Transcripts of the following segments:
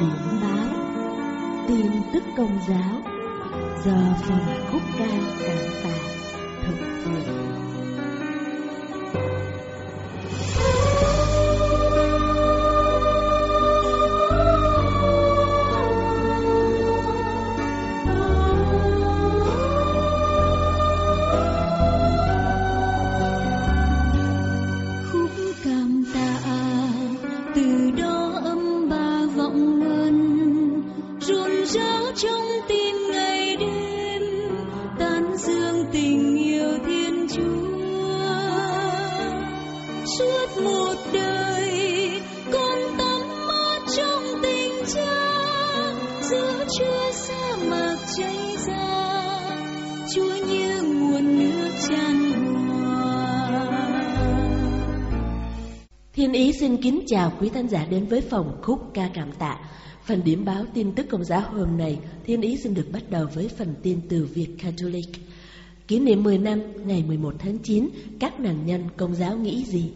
điểm báo, tin tức công giáo, do phần khúc ca cảm tạ thực hiện khúc cảm tạ từ đó âm ba vọng trong tim. Thiên Ý xin kính chào quý thính giả đến với phòng khúc ca cảm tạ. Phần điểm báo tin tức công giáo hôm nay, Thiên Ý xin được bắt đầu với phần tin từ Việt Catholic. Kỷ niệm 10 năm ngày 11 tháng 9, các nạn nhân công giáo nghĩ gì?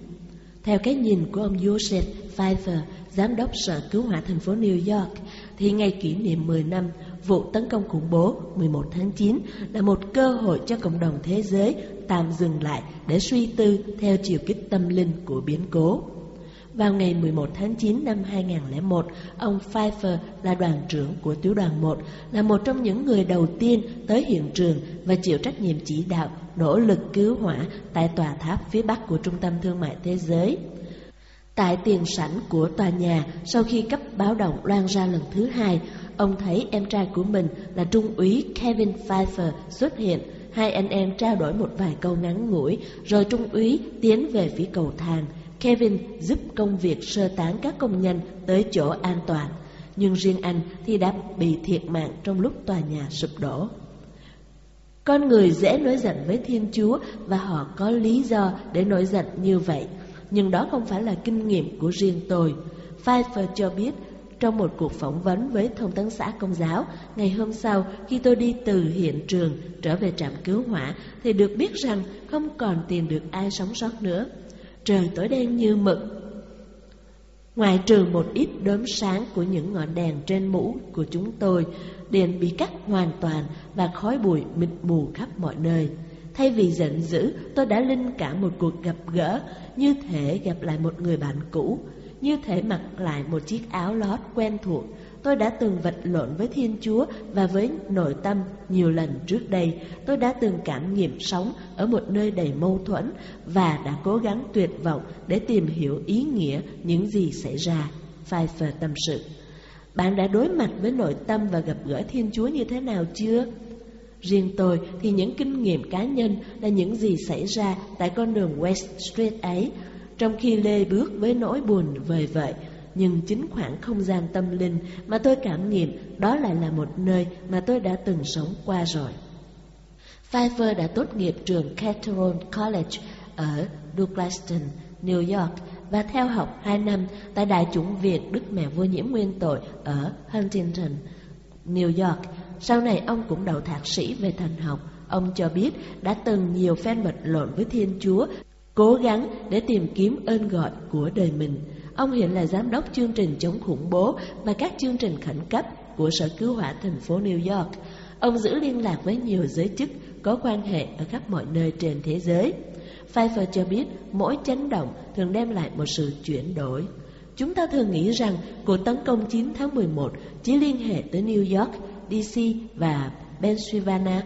Theo cái nhìn của ông Joseph Pfeiffer, giám đốc sở cứu hỏa thành phố New York, thì ngày kỷ niệm 10 năm vụ tấn công khủng bố 11 tháng 9 là một cơ hội cho cộng đồng thế giới tạm dừng lại để suy tư theo chiều kích tâm linh của biến cố. Vào ngày 11 tháng 9 năm 2001, ông Pfeiffer là đoàn trưởng của tiểu đoàn 1, là một trong những người đầu tiên tới hiện trường và chịu trách nhiệm chỉ đạo nỗ lực cứu hỏa tại tòa tháp phía bắc của Trung tâm Thương mại Thế giới. Tại tiền sảnh của tòa nhà, sau khi cấp báo động loan ra lần thứ hai, ông thấy em trai của mình là Trung úy Kevin Pfeiffer xuất hiện. Hai anh em trao đổi một vài câu ngắn ngủi, rồi Trung úy tiến về phía cầu thang. Kevin giúp công việc sơ tán các công nhân tới chỗ an toàn, nhưng riêng anh thì đã bị thiệt mạng trong lúc tòa nhà sụp đổ. Con người dễ nổi giận với Thiên Chúa và họ có lý do để nổi giận như vậy, nhưng đó không phải là kinh nghiệm của riêng tôi. Pfeiffer cho biết trong một cuộc phỏng vấn với thông tấn xã công giáo, ngày hôm sau khi tôi đi từ hiện trường trở về trạm cứu hỏa thì được biết rằng không còn tìm được ai sống sót nữa. Trời tối đen như mực. Ngoài trừ một ít đốm sáng của những ngọn đèn trên mũ của chúng tôi, điện bị cắt hoàn toàn và khói bụi mịt mù khắp mọi nơi. Thay vì giận dữ, tôi đã linh cảm một cuộc gặp gỡ, như thể gặp lại một người bạn cũ, như thể mặc lại một chiếc áo lót quen thuộc. Tôi đã từng vật lộn với Thiên Chúa và với nội tâm nhiều lần trước đây. Tôi đã từng cảm nghiệm sống ở một nơi đầy mâu thuẫn và đã cố gắng tuyệt vọng để tìm hiểu ý nghĩa những gì xảy ra. Pfeiffer tâm sự. Bạn đã đối mặt với nội tâm và gặp gỡ Thiên Chúa như thế nào chưa? Riêng tôi thì những kinh nghiệm cá nhân là những gì xảy ra tại con đường West Street ấy, trong khi Lê bước với nỗi buồn vời vợi, nhưng chính khoảng không gian tâm linh mà tôi cảm nghiệm đó lại là một nơi mà tôi đã từng sống qua rồi. Pfeiffer đã tốt nghiệp trường Catherine College ở Douglaston, New York và theo học 2 năm tại Đại chủng Việt Đức Mẹ Vô Nhiễm Nguyên Tội ở Huntington, New York. Sau này ông cũng đậu thạc sĩ về thần học. Ông cho biết đã từng nhiều phen vật lộn với Thiên Chúa, cố gắng để tìm kiếm ơn gọi của đời mình. Ông hiện là giám đốc chương trình chống khủng bố và các chương trình khẩn cấp của Sở Cứu hỏa thành phố New York. Ông giữ liên lạc với nhiều giới chức có quan hệ ở khắp mọi nơi trên thế giới. Pfeiffer cho biết mỗi chấn động thường đem lại một sự chuyển đổi. Chúng ta thường nghĩ rằng cuộc tấn công 9 tháng 11 chỉ liên hệ tới New York, DC và Pennsylvania.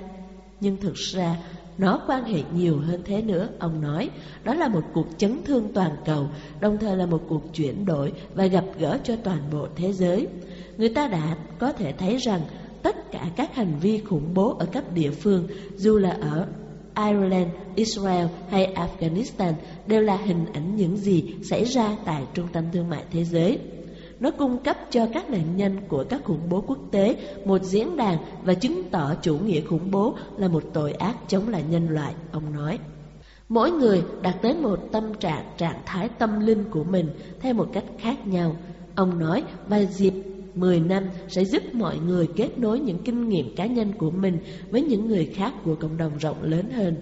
Nhưng thực ra nó quan hệ nhiều hơn thế nữa, ông nói. Đó là một cuộc chấn thương toàn cầu, đồng thời là một cuộc chuyển đổi và gặp gỡ cho toàn bộ thế giới. Người ta đã có thể thấy rằng tất cả các hành vi khủng bố ở cấp địa phương, dù là ở Ireland, Israel hay Afghanistan đều là hình ảnh những gì xảy ra tại Trung tâm Thương mại Thế giới. Nó cung cấp cho các nạn nhân của các khủng bố quốc tế một diễn đàn và chứng tỏ chủ nghĩa khủng bố là một tội ác chống lại nhân loại, ông nói. Mỗi người đạt tới một tâm trạng, trạng thái tâm linh của mình theo một cách khác nhau. Ông nói và dịp 10 năm sẽ giúp mọi người kết nối những kinh nghiệm cá nhân của mình với những người khác của cộng đồng rộng lớn hơn.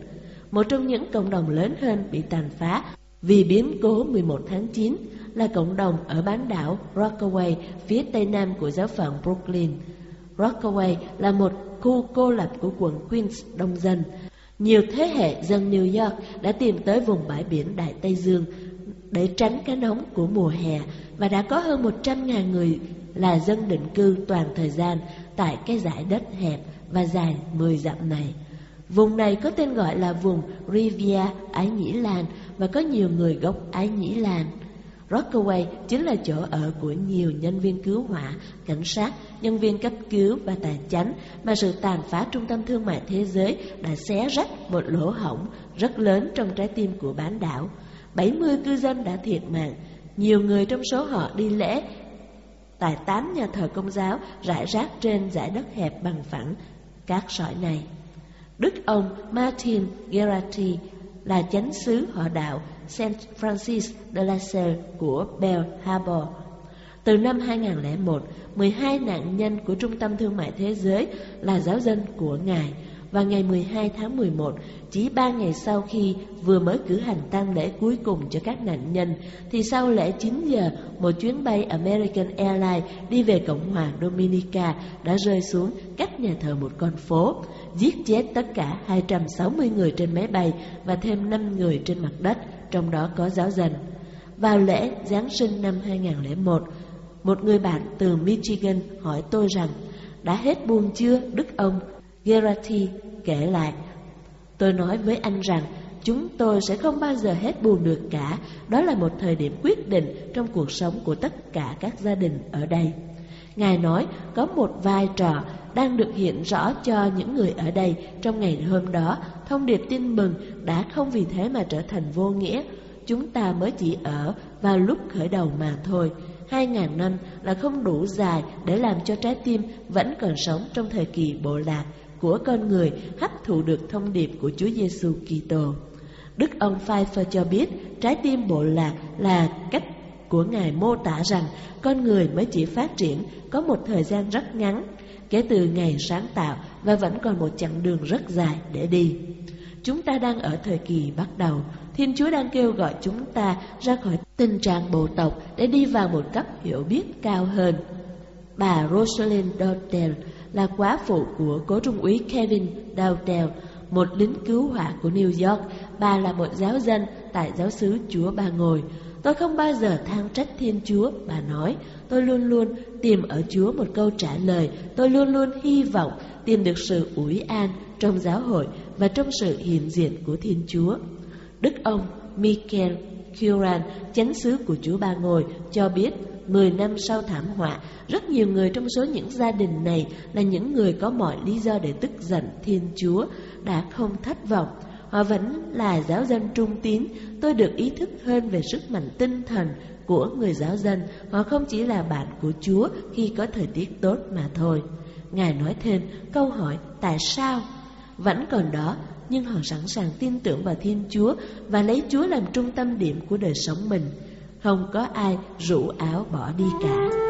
Một trong những cộng đồng lớn hơn bị tàn phá vì biến cố 11 tháng 9 là cộng đồng ở bán đảo Rockaway phía tây nam của giáo phận Brooklyn. Rockaway là một khu cô lập của quận Queens, đông dân. Nhiều thế hệ dân New York đã tìm tới vùng bãi biển Đại Tây Dương để tránh cái nóng của mùa hè và đã có hơn 100.000 người là dân định cư toàn thời gian tại cái giải đất hẹp và dài 10 dặm này. Vùng này có tên gọi là vùng Riviera Ái Nhĩ Lan và có nhiều người gốc Ái Nhĩ Lan. Rockaway chính là chỗ ở của nhiều nhân viên cứu hỏa, cảnh sát, nhân viên cấp cứu và tài chánh mà sự tàn phá trung tâm thương mại thế giới đã xé rách một lỗ hổng rất lớn trong trái tim của bán đảo. 70 cư dân đã thiệt mạng, nhiều người trong số họ đi lễ tại tám nhà thờ công giáo rải rác trên dải đất hẹp bằng phẳng cát sỏi này. Đức ông Martin Gerati là chánh sứ họ đạo Saint Francis de la Salle của Bell Harbor. Từ năm 2001, 12 nạn nhân của Trung tâm Thương mại Thế giới là giáo dân của Ngài và ngày 12 tháng 11, chỉ ba ngày sau khi vừa mới cử hành tang lễ cuối cùng cho các nạn nhân, thì sau lễ 9 giờ, một chuyến bay American Airlines đi về Cộng hòa Dominica đã rơi xuống cách nhà thờ một con phố, giết chết tất cả 260 người trên máy bay và thêm 5 người trên mặt đất, trong đó có giáo dân. Vào lễ Giáng sinh năm 2001, một người bạn từ Michigan hỏi tôi rằng, đã hết buồn chưa, Đức ông? Gerati kể lại, tôi nói với anh rằng chúng tôi sẽ không bao giờ hết buồn được cả. Đó là một thời điểm quyết định trong cuộc sống của tất cả các gia đình ở đây. Ngài nói, có một vai trò đang được hiện rõ cho những người ở đây trong ngày hôm đó. Thông điệp tin mừng đã không vì thế mà trở thành vô nghĩa. Chúng ta mới chỉ ở vào lúc khởi đầu mà thôi. Hai ngàn năm là không đủ dài để làm cho trái tim vẫn còn sống trong thời kỳ bộ lạc của con người hấp thụ được thông điệp của Chúa Giêsu Kitô. Đức ông Pfeiffer cho biết, trái tim bộ lạc là cách của Ngài mô tả rằng con người mới chỉ phát triển có một thời gian rất ngắn kể từ ngày sáng tạo và vẫn còn một chặng đường rất dài để đi. Chúng ta đang ở thời kỳ bắt đầu, Thiên Chúa đang kêu gọi chúng ta ra khỏi tình trạng bộ tộc để đi vào một cấp hiểu biết cao hơn. Bà Rosalind Dowdell là quá phụ của cố trung úy Kevin Dowdell, một lính cứu hỏa của New York. Bà là một giáo dân tại giáo xứ Chúa Ba Ngồi. Tôi không bao giờ than trách Thiên Chúa, bà nói. Tôi luôn luôn tìm ở Chúa một câu trả lời. Tôi luôn luôn hy vọng tìm được sự ủi an trong giáo hội và trong sự hiện diện của Thiên Chúa. Đức ông Michael Curran, chánh sứ của Chúa Ba Ngồi, cho biết 10 năm sau thảm họa, rất nhiều người trong số những gia đình này là những người có mọi lý do để tức giận Thiên Chúa, đã không thất vọng. Họ vẫn là giáo dân trung tín, tôi được ý thức hơn về sức mạnh tinh thần của người giáo dân. Họ không chỉ là bạn của Chúa khi có thời tiết tốt mà thôi. Ngài nói thêm câu hỏi tại sao vẫn còn đó nhưng họ sẵn sàng tin tưởng vào Thiên Chúa và lấy Chúa làm trung tâm điểm của đời sống mình. Không có ai rủ áo bỏ đi cả.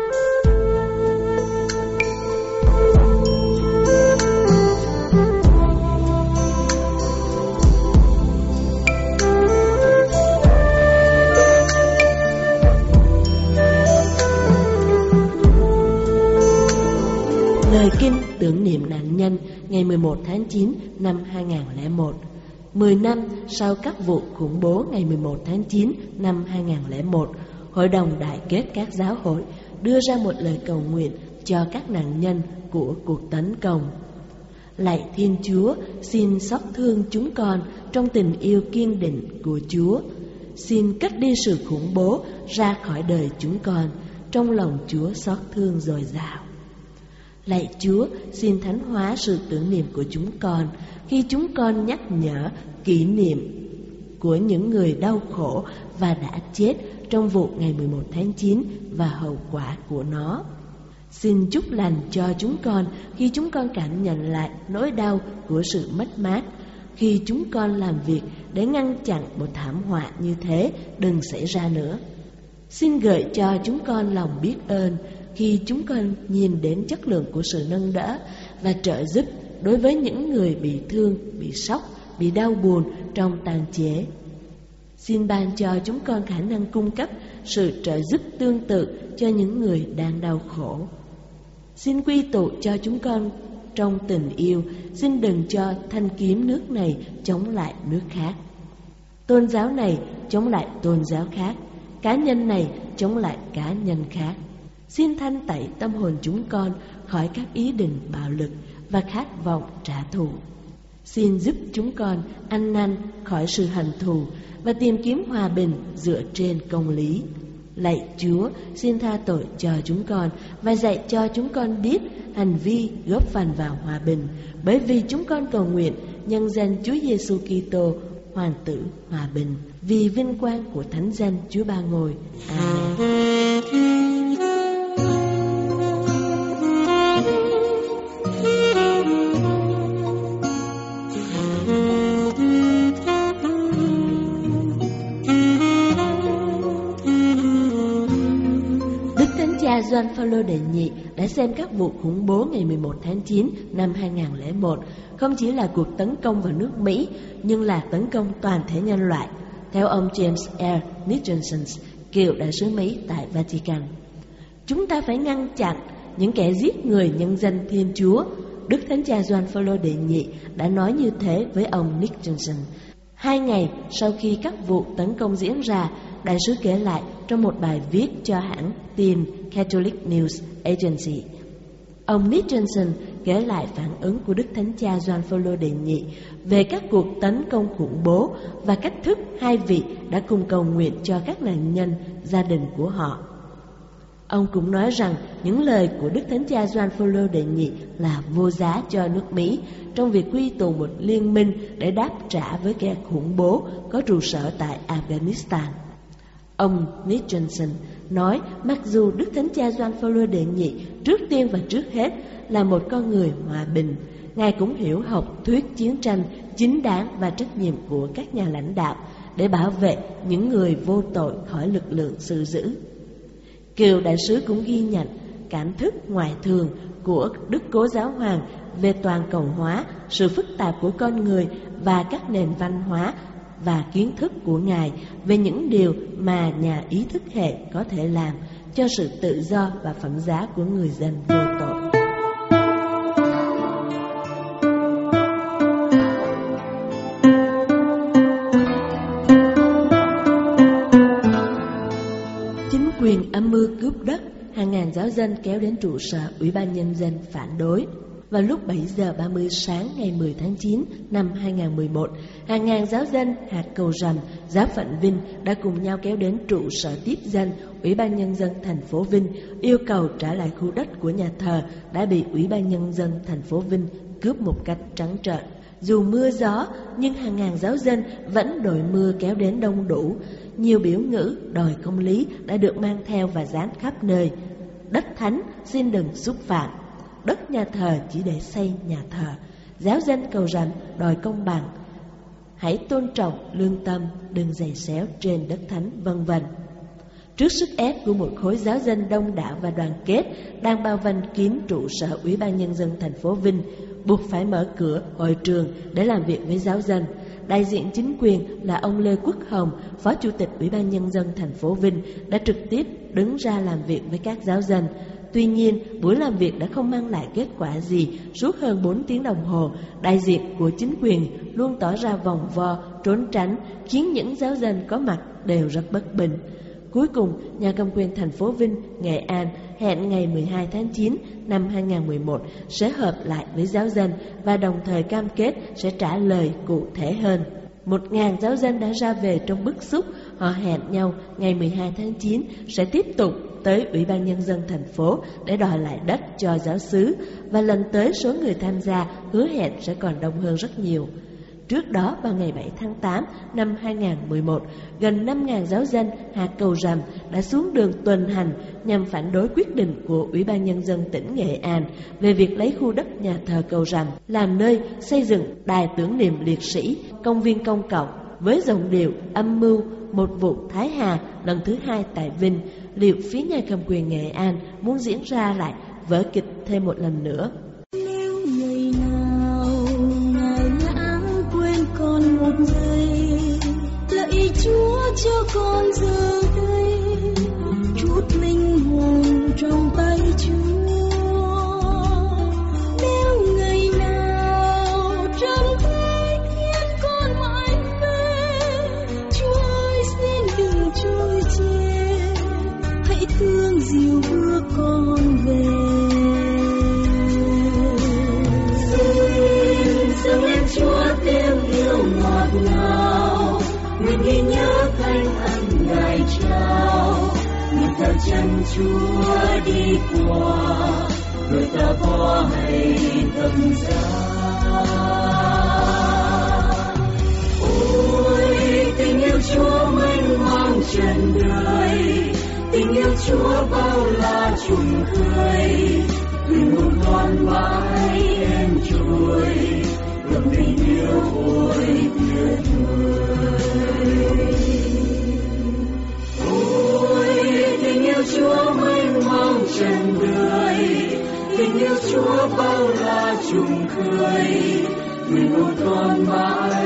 Lời kinh tưởng niệm nạn nhân ngày 11 tháng 9 năm 2001 10 năm sau các vụ khủng bố ngày 11 tháng 9 năm 2001 Hội đồng Đại kết các giáo hội đưa ra một lời cầu nguyện cho các nạn nhân của cuộc tấn công. Lạy Thiên Chúa, xin xót thương chúng con trong tình yêu kiên định của Chúa. Xin cất đi sự khủng bố ra khỏi đời chúng con Trong lòng Chúa xót thương dồi dào. Lạy Chúa, xin thánh hóa sự tưởng niệm của chúng con khi chúng con nhắc nhở kỷ niệm của những người đau khổ và đã chết trong vụ ngày 11 tháng 9 và hậu quả của nó. Xin chúc lành cho chúng con khi chúng con cảm nhận lại nỗi đau của sự mất mát, khi chúng con làm việc để ngăn chặn một thảm họa như thế đừng xảy ra nữa. Xin gợi cho chúng con lòng biết ơn khi chúng con nhìn đến chất lượng của sự nâng đỡ và trợ giúp đối với những người bị thương, bị sốc, bị đau buồn trong tàn chế. Xin ban cho chúng con khả năng cung cấp sự trợ giúp tương tự cho những người đang đau khổ. Xin quy tụ cho chúng con trong tình yêu, xin đừng cho thanh kiếm nước này chống lại nước khác. Tôn giáo này chống lại tôn giáo khác, cá nhân này chống lại cá nhân khác. Xin thanh tẩy tâm hồn chúng con khỏi các ý định bạo lực và khát vọng trả thù. Xin giúp chúng con ăn năn khỏi sự hận thù và tìm kiếm hòa bình dựa trên công lý. Lạy Chúa, xin tha tội cho chúng con và dạy cho chúng con biết hành vi góp phần vào hòa bình, bởi vì chúng con cầu nguyện nhân danh Chúa Giêsu Kitô, Hoàng tử hòa bình, vì vinh quang của Thánh danh Chúa Ba Ngôi. Amen. Doan Phaolô đệ nhị đã xem các vụ khủng bố ngày 11 tháng 9 năm 2001 không chỉ là cuộc tấn công vào nước Mỹ nhưng là tấn công toàn thể nhân loại. Theo ông James R. Nicholson, cựu đại sứ Mỹ tại Vatican, chúng ta phải ngăn chặn những kẻ giết người nhân dân Thiên Chúa. Đức Thánh Cha Doan Phaolô đệ nhị đã nói như thế với ông Nicholson. Hai ngày sau khi các vụ tấn công diễn ra, đại sứ kể lại trong một bài viết cho hãng tin Catholic News Agency. Ông Nick Johnson kể lại phản ứng của Đức Thánh Cha John Paul đệ nhị về các cuộc tấn công khủng bố và cách thức hai vị đã cùng cầu nguyện cho các nạn nhân, gia đình của họ. Ông cũng nói rằng những lời của Đức Thánh Cha John Paul đệ nhị là vô giá cho nước Mỹ trong việc quy tụ một liên minh để đáp trả với kẻ khủng bố có trụ sở tại Afghanistan. Ông Nick Johnson nói mặc dù Đức Thánh Cha Gioan Phaolô đệ nhị trước tiên và trước hết là một con người hòa bình, Ngài cũng hiểu học thuyết chiến tranh chính đáng và trách nhiệm của các nhà lãnh đạo để bảo vệ những người vô tội khỏi lực lượng sự dữ. Kiều đại sứ cũng ghi nhận cảm thức ngoại thường của Đức Cố Giáo Hoàng về toàn cầu hóa, sự phức tạp của con người và các nền văn hóa và kiến thức của Ngài về những điều mà nhà ý thức hệ có thể làm cho sự tự do và phẩm giá của người dân vô tội. Chính quyền âm mưu cướp đất, hàng ngàn giáo dân kéo đến trụ sở Ủy ban Nhân dân phản đối. Vào lúc 7 giờ 30 sáng ngày 10 tháng 9 năm 2011, hàng ngàn giáo dân hạt cầu rằm, giáo phận Vinh đã cùng nhau kéo đến trụ sở tiếp dân Ủy ban Nhân dân thành phố Vinh yêu cầu trả lại khu đất của nhà thờ đã bị Ủy ban Nhân dân thành phố Vinh cướp một cách trắng trợn. Dù mưa gió, nhưng hàng ngàn giáo dân vẫn đội mưa kéo đến đông đủ. Nhiều biểu ngữ đòi công lý đã được mang theo và dán khắp nơi. Đất thánh xin đừng xúc phạm đất nhà thờ chỉ để xây nhà thờ. Giáo dân cầu rằng đòi công bằng. Hãy tôn trọng lương tâm, đừng giày xéo trên đất thánh, vân vân. Trước sức ép của một khối giáo dân đông đảo và đoàn kết đang bao vây kín trụ sở Ủy ban Nhân dân thành phố Vinh, buộc phải mở cửa hội trường để làm việc với giáo dân. Đại diện chính quyền là ông Lê Quốc Hồng, Phó Chủ tịch Ủy ban Nhân dân thành phố Vinh, đã trực tiếp đứng ra làm việc với các giáo dân. Tuy nhiên, buổi làm việc đã không mang lại kết quả gì. Suốt hơn 4 tiếng đồng hồ, đại diện của chính quyền luôn tỏ ra vòng vo, trốn tránh, khiến những giáo dân có mặt đều rất bất bình. Cuối cùng, nhà cầm quyền thành phố Vinh, Nghệ An hẹn ngày 12 tháng 9 năm 2011 sẽ hợp lại với giáo dân và đồng thời cam kết sẽ trả lời cụ thể hơn. Một ngàn giáo dân đã ra về trong bức xúc, họ hẹn nhau ngày 12 tháng 9 sẽ tiếp tục tới Ủy ban Nhân dân thành phố để đòi lại đất cho giáo xứ và lần tới số người tham gia hứa hẹn sẽ còn đông hơn rất nhiều. Trước đó vào ngày 7 tháng 8 năm 2011, gần 5.000 giáo dân hạt cầu rằm đã xuống đường tuần hành nhằm phản đối quyết định của Ủy ban Nhân dân tỉnh Nghệ An về việc lấy khu đất nhà thờ cầu rằm làm nơi xây dựng đài tưởng niệm liệt sĩ, công viên công cộng với giọng điệu âm mưu một vụ Thái Hà lần thứ hai tại Vinh, liệu phía nhà cầm quyền Nghệ An muốn diễn ra lại vở kịch thêm một lần nữa? Yêu ngọt ngào nguyện ghi nhớ thanh ân ngài trao nguyện theo chân chúa đi qua người ta có hay tâm giá ôi tình yêu chúa mênh mang trần đời tình yêu chúa bao la trùng khơi người một con mãi em trôi tình yêu tình yêu chúa mênh mang tình yêu chúa bao la trùng khơi người một toàn mãi